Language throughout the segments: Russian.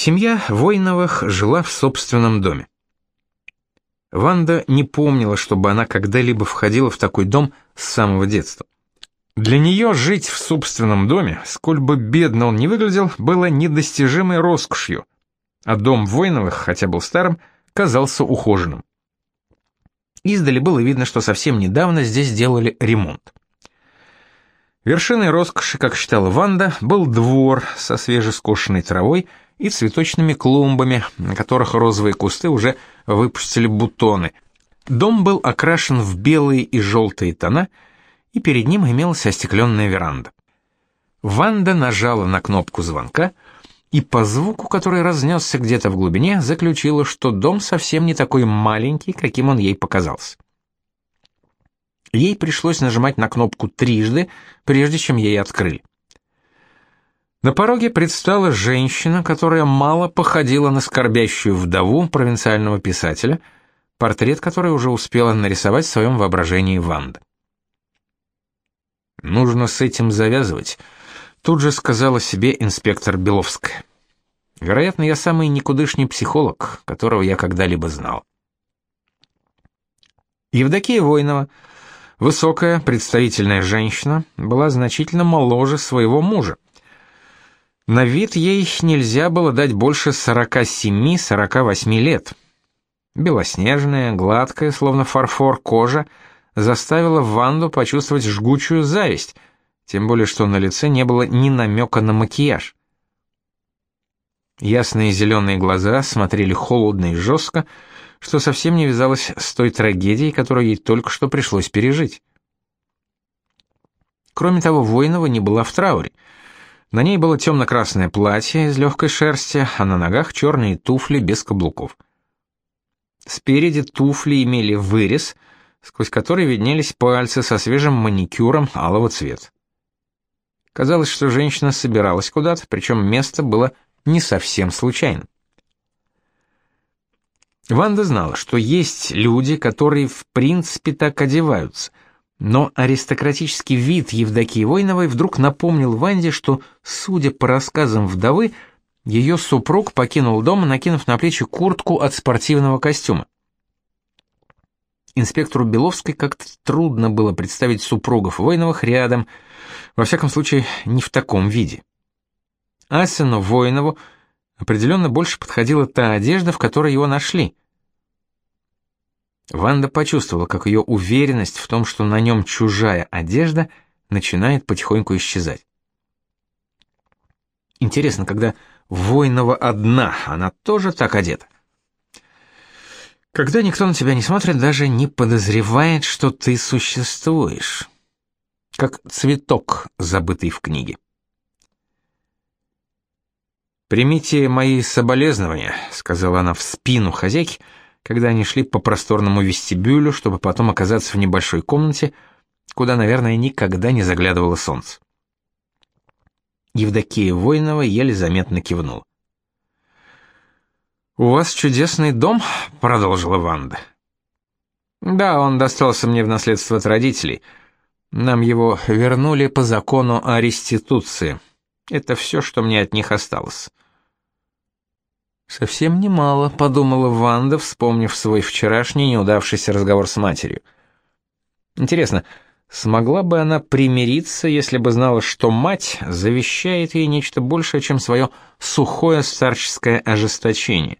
Семья Войновых жила в собственном доме. Ванда не помнила, чтобы она когда-либо входила в такой дом с самого детства. Для нее жить в собственном доме, сколь бы бедно он ни выглядел, было недостижимой роскошью, а дом Войновых, хотя был старым, казался ухоженным. Издали было видно, что совсем недавно здесь делали ремонт. Вершиной роскоши, как считала Ванда, был двор со свежескошенной травой и цветочными клумбами, на которых розовые кусты уже выпустили бутоны. Дом был окрашен в белые и желтые тона, и перед ним имелась остекленная веранда. Ванда нажала на кнопку звонка и по звуку, который разнесся где-то в глубине, заключила, что дом совсем не такой маленький, каким он ей показался. Ей пришлось нажимать на кнопку трижды, прежде чем ей открыли. На пороге предстала женщина, которая мало походила на скорбящую вдову провинциального писателя, портрет которой уже успела нарисовать в своем воображении Ванда. «Нужно с этим завязывать», — тут же сказала себе инспектор Беловская. «Вероятно, я самый никудышний психолог, которого я когда-либо знал». Евдокия Войнова — Высокая, представительная женщина была значительно моложе своего мужа. На вид ей нельзя было дать больше 47-48 лет. Белоснежная, гладкая, словно фарфор кожа, заставила Ванду почувствовать жгучую зависть, тем более что на лице не было ни намека на макияж. Ясные зеленые глаза смотрели холодно и жестко, что совсем не вязалось с той трагедией, которую ей только что пришлось пережить. Кроме того, Воинова не была в трауре. На ней было темно-красное платье из легкой шерсти, а на ногах черные туфли без каблуков. Спереди туфли имели вырез, сквозь который виднелись пальцы со свежим маникюром алого цвета. Казалось, что женщина собиралась куда-то, причем место было не совсем случайным. Ванда знала, что есть люди, которые в принципе так одеваются, но аристократический вид Евдокии Войновой вдруг напомнил Ванде, что, судя по рассказам вдовы, ее супруг покинул дом, накинув на плечи куртку от спортивного костюма. Инспектору Беловской как-то трудно было представить супругов Войновых рядом, во всяком случае, не в таком виде. Асину Войнову определенно больше подходила та одежда, в которой его нашли. Ванда почувствовала, как ее уверенность в том, что на нем чужая одежда, начинает потихоньку исчезать. Интересно, когда Войнова одна, она тоже так одета? Когда никто на тебя не смотрит, даже не подозревает, что ты существуешь. Как цветок, забытый в книге. «Примите мои соболезнования», — сказала она в спину хозяйки, когда они шли по просторному вестибюлю, чтобы потом оказаться в небольшой комнате, куда, наверное, никогда не заглядывало солнце. Евдокия Войнова еле заметно кивнул. «У вас чудесный дом», — продолжила Ванда. «Да, он достался мне в наследство от родителей. Нам его вернули по закону о реституции. Это все, что мне от них осталось. Совсем немало, подумала Ванда, вспомнив свой вчерашний неудавшийся разговор с матерью. Интересно, смогла бы она примириться, если бы знала, что мать завещает ей нечто большее, чем свое сухое старческое ожесточение?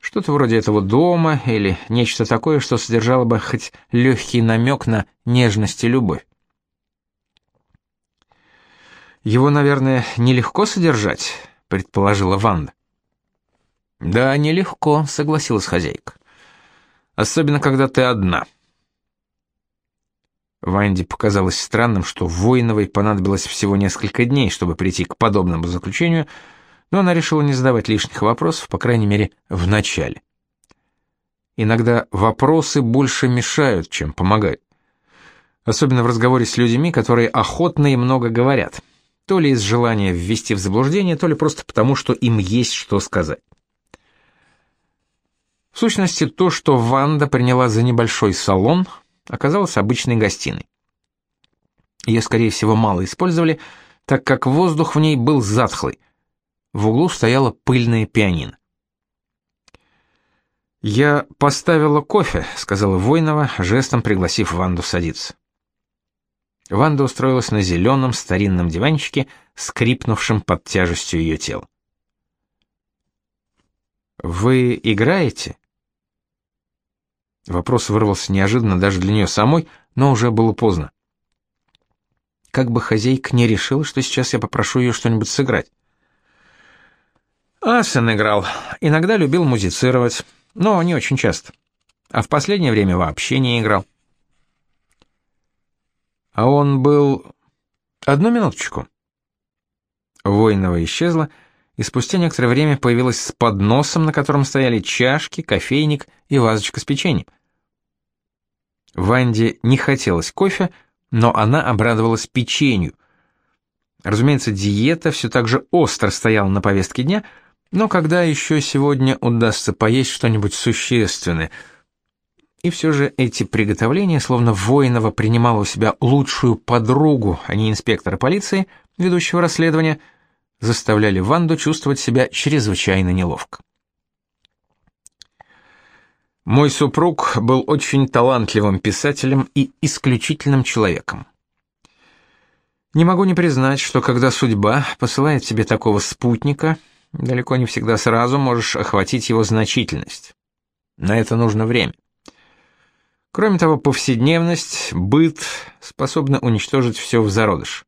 Что-то вроде этого дома или нечто такое, что содержало бы хоть легкий намек на нежность и любовь. Его, наверное, нелегко содержать, предположила Ванда. Да, нелегко, согласилась хозяйка. Особенно когда ты одна. Ванде показалось странным, что Воиновой понадобилось всего несколько дней, чтобы прийти к подобному заключению, но она решила не задавать лишних вопросов, по крайней мере, в начале. Иногда вопросы больше мешают, чем помогают. Особенно в разговоре с людьми, которые охотно и много говорят. То ли из желания ввести в заблуждение, то ли просто потому, что им есть что сказать. В сущности, то, что Ванда приняла за небольшой салон, оказалось обычной гостиной. Ее, скорее всего, мало использовали, так как воздух в ней был затхлый. в углу стояла пыльная пианино. «Я поставила кофе», — сказала Войнова, жестом пригласив Ванду садиться. Ванда устроилась на зеленом старинном диванчике, скрипнувшем под тяжестью ее тела. «Вы играете?» Вопрос вырвался неожиданно даже для нее самой, но уже было поздно. Как бы хозяйка не решила, что сейчас я попрошу ее что-нибудь сыграть. Асен играл, иногда любил музицировать, но не очень часто. А в последнее время вообще не играл. А он был... Одну минуточку. Воинова исчезла, и спустя некоторое время появилась с подносом, на котором стояли чашки, кофейник и вазочка с печеньем. Ванде не хотелось кофе, но она обрадовалась печенью. Разумеется, диета все так же остро стояла на повестке дня, но когда еще сегодня удастся поесть что-нибудь существенное? И все же эти приготовления, словно Воинова принимала у себя лучшую подругу, а не инспектора полиции, ведущего расследования, заставляли Ванду чувствовать себя чрезвычайно неловко. Мой супруг был очень талантливым писателем и исключительным человеком. Не могу не признать, что когда судьба посылает тебе такого спутника, далеко не всегда сразу можешь охватить его значительность. На это нужно время. Кроме того, повседневность, быт способны уничтожить все в зародыш.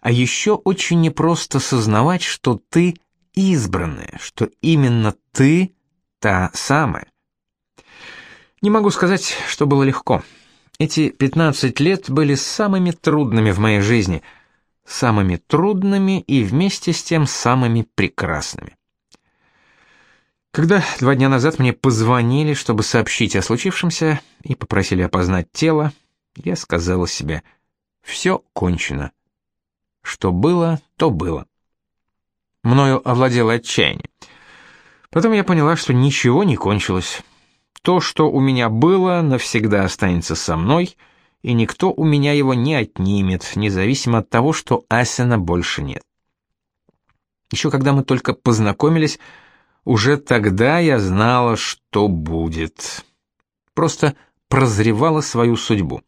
А еще очень непросто сознавать, что ты избранная, что именно ты та самая. Не могу сказать, что было легко. Эти 15 лет были самыми трудными в моей жизни, самыми трудными и вместе с тем самыми прекрасными. Когда два дня назад мне позвонили, чтобы сообщить о случившемся и попросили опознать тело, я сказала себе: все кончено. Что было, то было. Мною овладело отчаяние. Потом я поняла, что ничего не кончилось. То, что у меня было, навсегда останется со мной, и никто у меня его не отнимет, независимо от того, что Асина больше нет. Еще когда мы только познакомились, уже тогда я знала, что будет. Просто прозревала свою судьбу.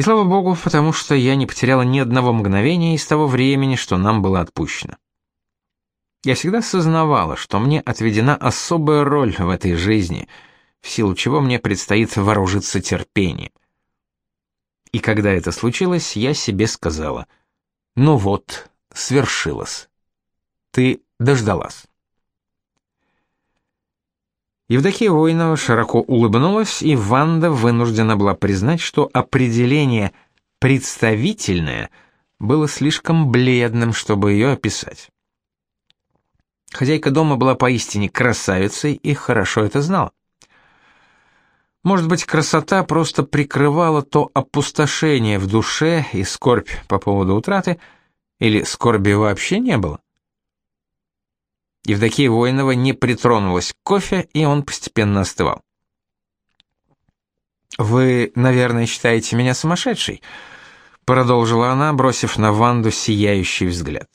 И слава богу, потому что я не потеряла ни одного мгновения из того времени, что нам было отпущено. Я всегда сознавала, что мне отведена особая роль в этой жизни — в силу чего мне предстоит вооружиться терпением. И когда это случилось, я себе сказала: "Ну вот, свершилось. Ты дождалась". Евдокия Воинова широко улыбнулась, и Ванда вынуждена была признать, что определение представительное было слишком бледным, чтобы ее описать. Хозяйка дома была поистине красавицей и хорошо это знала. Может быть, красота просто прикрывала то опустошение в душе и скорбь по поводу утраты, или скорби вообще не было? Евдокия Воинова не притронулась к кофе, и он постепенно остывал. «Вы, наверное, считаете меня сумасшедшей?» — продолжила она, бросив на Ванду сияющий взгляд.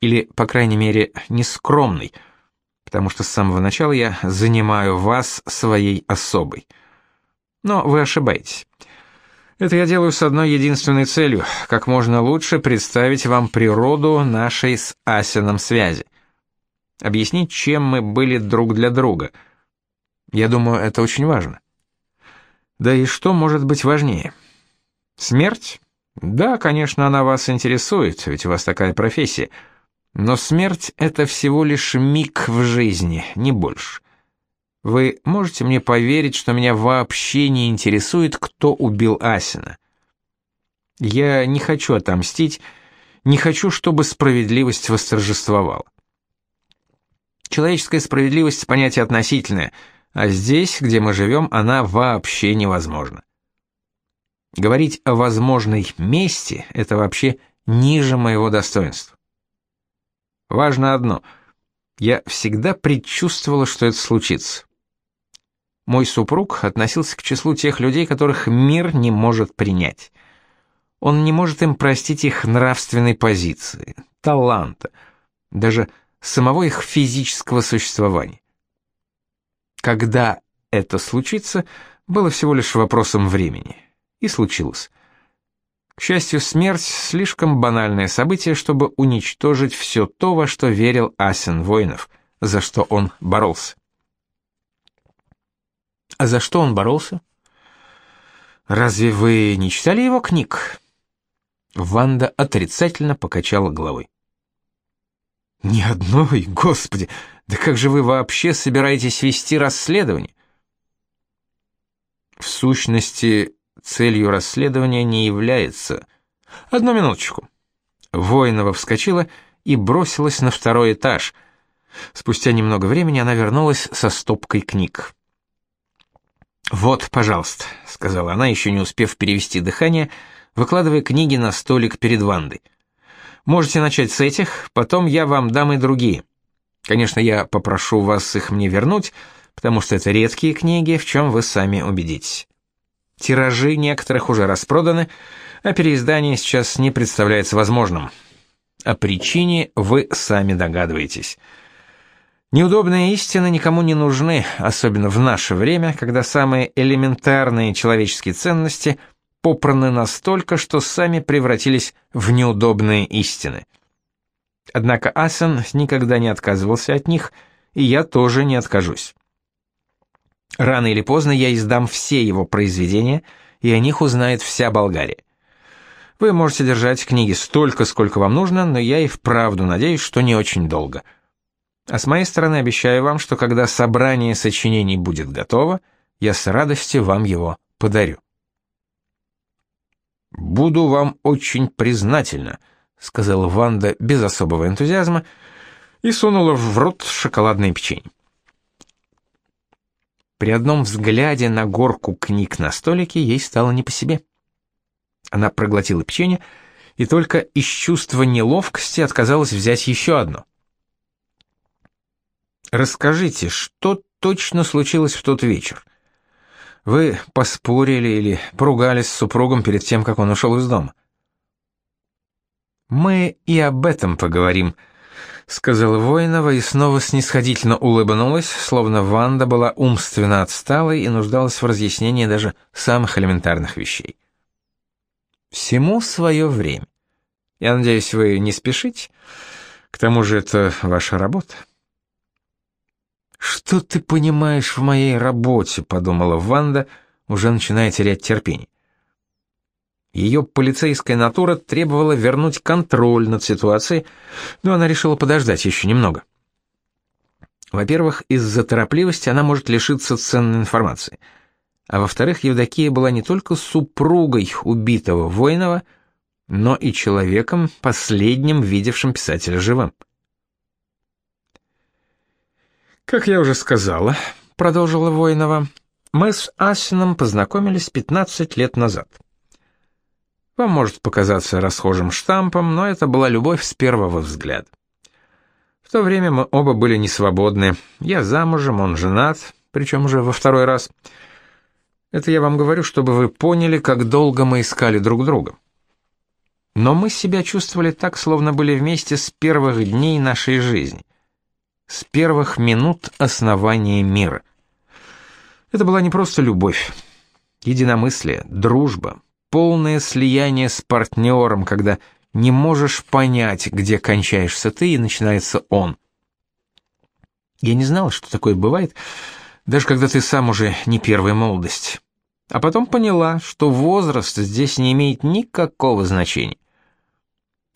«Или, по крайней мере, нескромный, потому что с самого начала я занимаю вас своей особой. Но вы ошибаетесь. Это я делаю с одной единственной целью — как можно лучше представить вам природу нашей с Асином связи. Объяснить, чем мы были друг для друга. Я думаю, это очень важно. Да и что может быть важнее? Смерть? Да, конечно, она вас интересует, ведь у вас такая профессия. Но смерть — это всего лишь миг в жизни, не больше. Вы можете мне поверить, что меня вообще не интересует, кто убил Асина? Я не хочу отомстить, не хочу, чтобы справедливость восторжествовала. Человеческая справедливость — понятие относительное, а здесь, где мы живем, она вообще невозможна. Говорить о возможной мести — это вообще ниже моего достоинства. Важно одно — я всегда предчувствовала, что это случится. Мой супруг относился к числу тех людей, которых мир не может принять. Он не может им простить их нравственной позиции, таланта, даже самого их физического существования. Когда это случится, было всего лишь вопросом времени. И случилось. К счастью, смерть — слишком банальное событие, чтобы уничтожить все то, во что верил Асен Воинов, за что он боролся. А за что он боролся? Разве вы не читали его книг? Ванда отрицательно покачала головой. Ни одной, господи, да как же вы вообще собираетесь вести расследование? В сущности, целью расследования не является. Одну минуточку. Воинова вскочила и бросилась на второй этаж. Спустя немного времени она вернулась со стопкой книг. «Вот, пожалуйста», — сказала она, еще не успев перевести дыхание, выкладывая книги на столик перед Вандой. «Можете начать с этих, потом я вам дам и другие. Конечно, я попрошу вас их мне вернуть, потому что это редкие книги, в чем вы сами убедитесь. Тиражи некоторых уже распроданы, а переиздание сейчас не представляется возможным. О причине вы сами догадываетесь». Неудобные истины никому не нужны, особенно в наше время, когда самые элементарные человеческие ценности попраны настолько, что сами превратились в неудобные истины. Однако Асен никогда не отказывался от них, и я тоже не откажусь. Рано или поздно я издам все его произведения, и о них узнает вся Болгария. Вы можете держать книги столько, сколько вам нужно, но я и вправду надеюсь, что не очень долго – а с моей стороны обещаю вам, что когда собрание сочинений будет готово, я с радостью вам его подарю. Буду вам очень признательна, сказала Ванда без особого энтузиазма и сунула в рот шоколадное печенье. При одном взгляде на горку книг на столике ей стало не по себе. Она проглотила печенье и только из чувства неловкости отказалась взять еще одно — Расскажите, что точно случилось в тот вечер? Вы поспорили или поругались с супругом перед тем, как он ушел из дома? Мы и об этом поговорим, сказала Воинова и снова снисходительно улыбнулась, словно Ванда была умственно отсталой и нуждалась в разъяснении даже самых элементарных вещей. Всему свое время. Я надеюсь, вы не спешите. К тому же это ваша работа. «Что ты понимаешь в моей работе?» — подумала Ванда, уже начиная терять терпение. Ее полицейская натура требовала вернуть контроль над ситуацией, но она решила подождать еще немного. Во-первых, из-за торопливости она может лишиться ценной информации. А во-вторых, Евдокия была не только супругой убитого Воинова, но и человеком, последним видевшим писателя живым. Как я уже сказала, продолжила Воинова, мы с Асином познакомились 15 лет назад. Вам может показаться расхожим штампом, но это была любовь с первого взгляда. В то время мы оба были несвободны. Я замужем, он женат, причем уже во второй раз. Это я вам говорю, чтобы вы поняли, как долго мы искали друг друга. Но мы себя чувствовали так, словно были вместе с первых дней нашей жизни с первых минут основания мира. Это была не просто любовь, единомыслие, дружба, полное слияние с партнером, когда не можешь понять, где кончаешься ты и начинается он. Я не знала, что такое бывает, даже когда ты сам уже не первая молодость. А потом поняла, что возраст здесь не имеет никакого значения.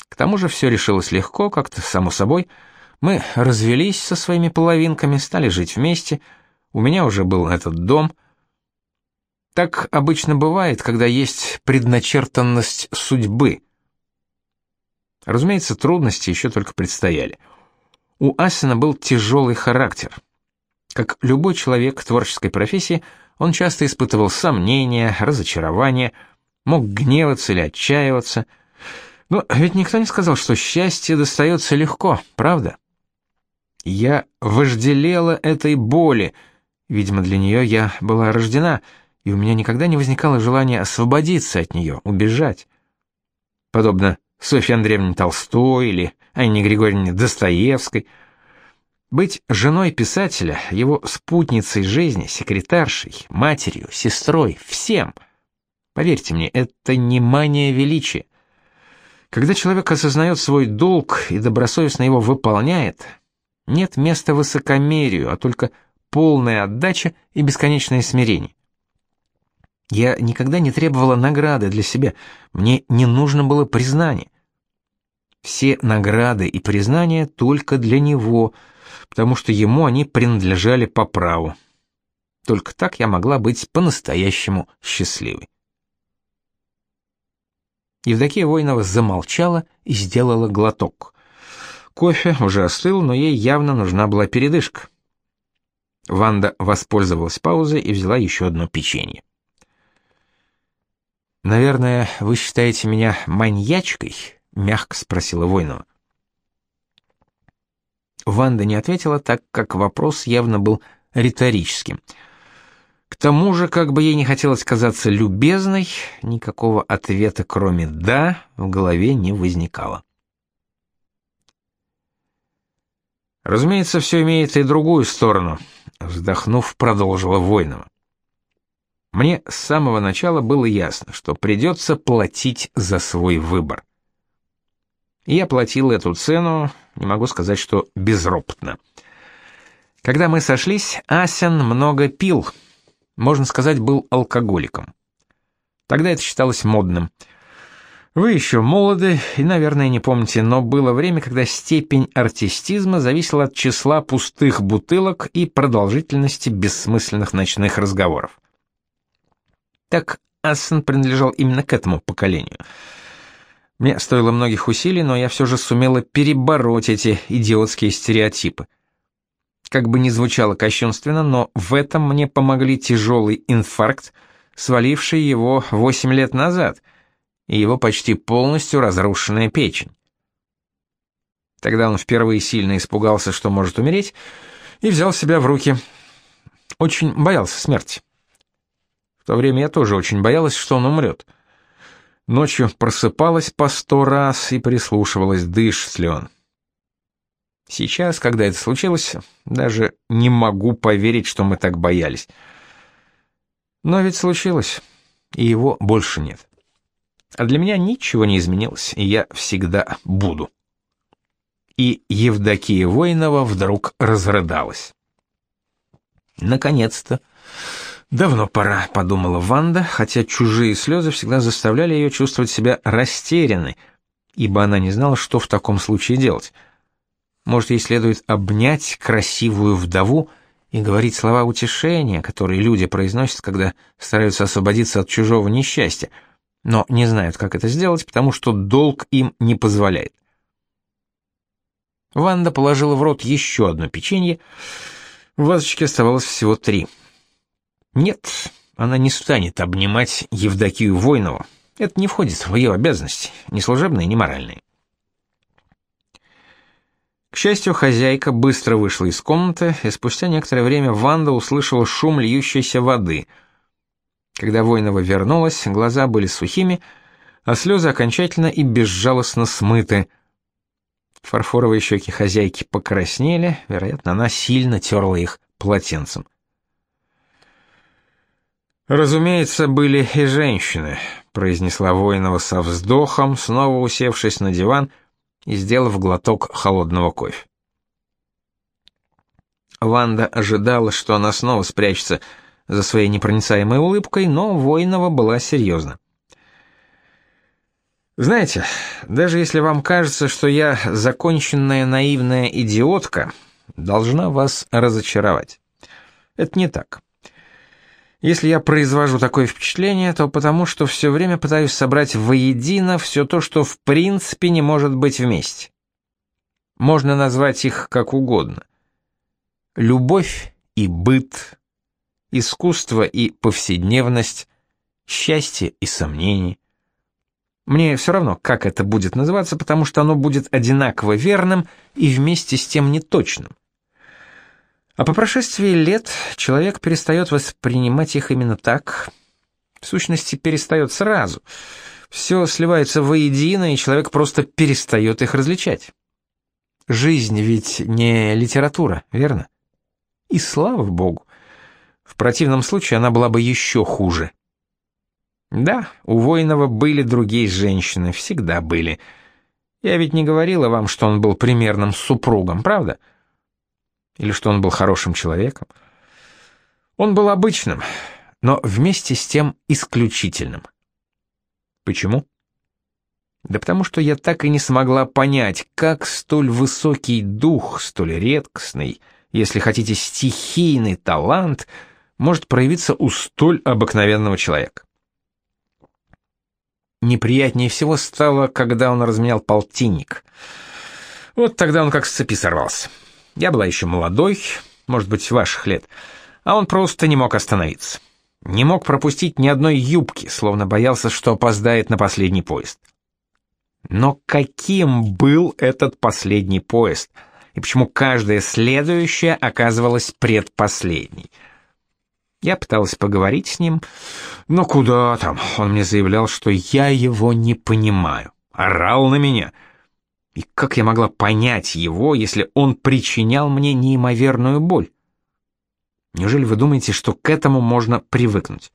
К тому же все решилось легко, как-то само собой — мы развелись со своими половинками, стали жить вместе. У меня уже был этот дом. Так обычно бывает, когда есть предначертанность судьбы. Разумеется, трудности еще только предстояли. У Асина был тяжелый характер. Как любой человек творческой профессии, он часто испытывал сомнения, разочарования, мог гневаться или отчаиваться. Но ведь никто не сказал, что счастье достается легко, правда? Я вожделела этой боли. Видимо, для нее я была рождена, и у меня никогда не возникало желания освободиться от нее, убежать. Подобно Софье Андреевне Толстой или Анне Григорьевне Достоевской. Быть женой писателя, его спутницей жизни, секретаршей, матерью, сестрой, всем. Поверьте мне, это не мания величия. Когда человек осознает свой долг и добросовестно его выполняет, нет места высокомерию, а только полная отдача и бесконечное смирение. Я никогда не требовала награды для себя, мне не нужно было признания. Все награды и признания только для него, потому что ему они принадлежали по праву. Только так я могла быть по-настоящему счастливой. Евдокия Воинова замолчала и сделала глоток. Кофе уже остыл, но ей явно нужна была передышка. Ванда воспользовалась паузой и взяла еще одно печенье. «Наверное, вы считаете меня маньячкой?» — мягко спросила Войнова. Ванда не ответила, так как вопрос явно был риторическим. К тому же, как бы ей не хотелось казаться любезной, никакого ответа, кроме «да», в голове не возникало. Разумеется, все имеет и другую сторону, вздохнув, продолжила Войнова. Мне с самого начала было ясно, что придется платить за свой выбор. Я платил эту цену, не могу сказать, что безропотно. Когда мы сошлись, Асян много пил, можно сказать, был алкоголиком. Тогда это считалось модным. Вы еще молоды и, наверное, не помните, но было время, когда степень артистизма зависела от числа пустых бутылок и продолжительности бессмысленных ночных разговоров. Так Ассен принадлежал именно к этому поколению. Мне стоило многих усилий, но я все же сумела перебороть эти идиотские стереотипы. Как бы ни звучало кощунственно, но в этом мне помогли тяжелый инфаркт, сваливший его 8 лет назад, и его почти полностью разрушенная печень. Тогда он впервые сильно испугался, что может умереть, и взял себя в руки. Очень боялся смерти. В то время я тоже очень боялась, что он умрет. Ночью просыпалась по сто раз и прислушивалась, дышит ли он. Сейчас, когда это случилось, даже не могу поверить, что мы так боялись. Но ведь случилось, и его больше нет. А для меня ничего не изменилось, и я всегда буду. И Евдокия Воинова вдруг разрыдалась. Наконец-то Давно пора, подумала Ванда, хотя чужие слезы всегда заставляли ее чувствовать себя растерянной, ибо она не знала, что в таком случае делать. Может, ей следует обнять красивую вдову и говорить слова утешения, которые люди произносят, когда стараются освободиться от чужого несчастья, но не знают, как это сделать, потому что долг им не позволяет. Ванда положила в рот еще одно печенье. В вазочке оставалось всего три — нет, она не станет обнимать Евдокию Войнову. Это не входит в ее обязанности, ни служебные, ни моральные. К счастью, хозяйка быстро вышла из комнаты, и спустя некоторое время Ванда услышала шум льющейся воды. Когда Войнова вернулась, глаза были сухими, а слезы окончательно и безжалостно смыты. Фарфоровые щеки хозяйки покраснели, вероятно, она сильно терла их полотенцем. Разумеется, были и женщины, произнесла Воинова со вздохом, снова усевшись на диван и сделав глоток холодного кофе. Ванда ожидала, что она снова спрячется за своей непроницаемой улыбкой, но Воинова была серьезна. Знаете, даже если вам кажется, что я законченная наивная идиотка, должна вас разочаровать. Это не так. Если я произвожу такое впечатление, то потому что все время пытаюсь собрать воедино все то, что в принципе не может быть вместе. Можно назвать их как угодно. Любовь и быт, искусство и повседневность, счастье и сомнения. Мне все равно, как это будет называться, потому что оно будет одинаково верным и вместе с тем неточным. А по прошествии лет человек перестает воспринимать их именно так. В сущности, перестает сразу. Все сливается воедино, и человек просто перестает их различать. Жизнь ведь не литература, верно? И слава богу. В противном случае она была бы еще хуже. Да, у Воинова были другие женщины, всегда были. Я ведь не говорила вам, что он был примерным супругом, правда? Или что он был хорошим человеком? Он был обычным, но вместе с тем исключительным. Почему? Да потому что я так и не смогла понять, как столь высокий дух, столь редкостный, если хотите, стихийный талант может проявиться у столь обыкновенного человека. Неприятнее всего стало, когда он разменял полтинник. Вот тогда он как с цепи сорвался. Я была еще молодой, может быть, ваших лет, а он просто не мог остановиться. Не мог пропустить ни одной юбки, словно боялся, что опоздает на последний поезд. Но каким был этот последний поезд? И почему каждая следующая оказывалась предпоследней? Я пыталась поговорить с ним, но куда там? Он мне заявлял, что я его не понимаю. Орал на меня. И как я могла понять его, если он причинял мне неимоверную боль? Неужели вы думаете, что к этому можно привыкнуть?